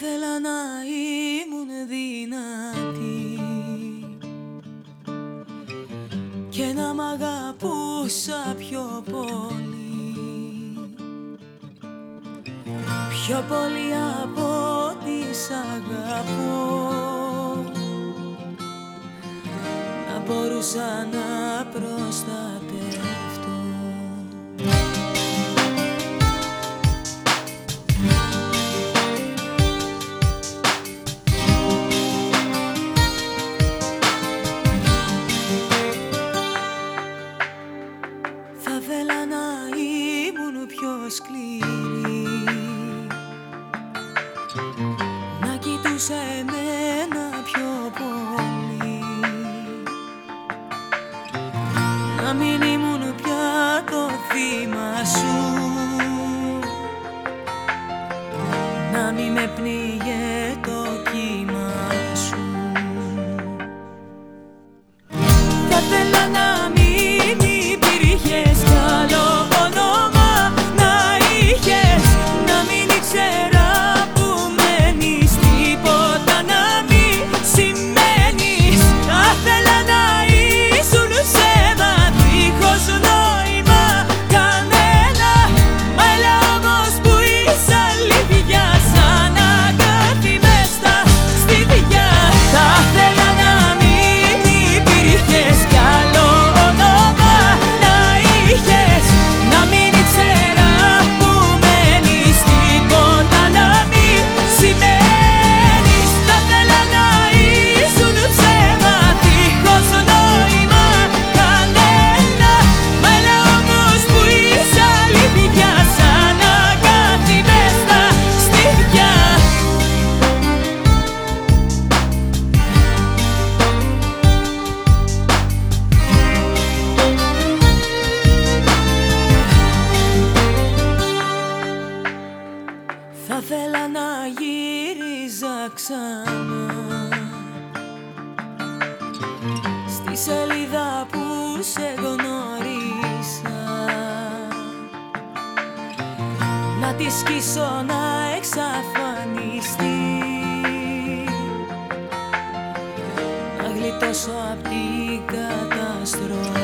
ήθελα να ήμουν δυνατή. Και να μ' αγαπούσα πιο πολύ. Πιο πολύ από ό,τι σ' αγαπώ. Να μπορούσα να προστατεύω was clean. να γύριζα ξανά. Στη σελίδα που σε γνωρίσα Να τη σκίσω να εξαφανιστεί. Να γλιτώσω από την καταστροφή.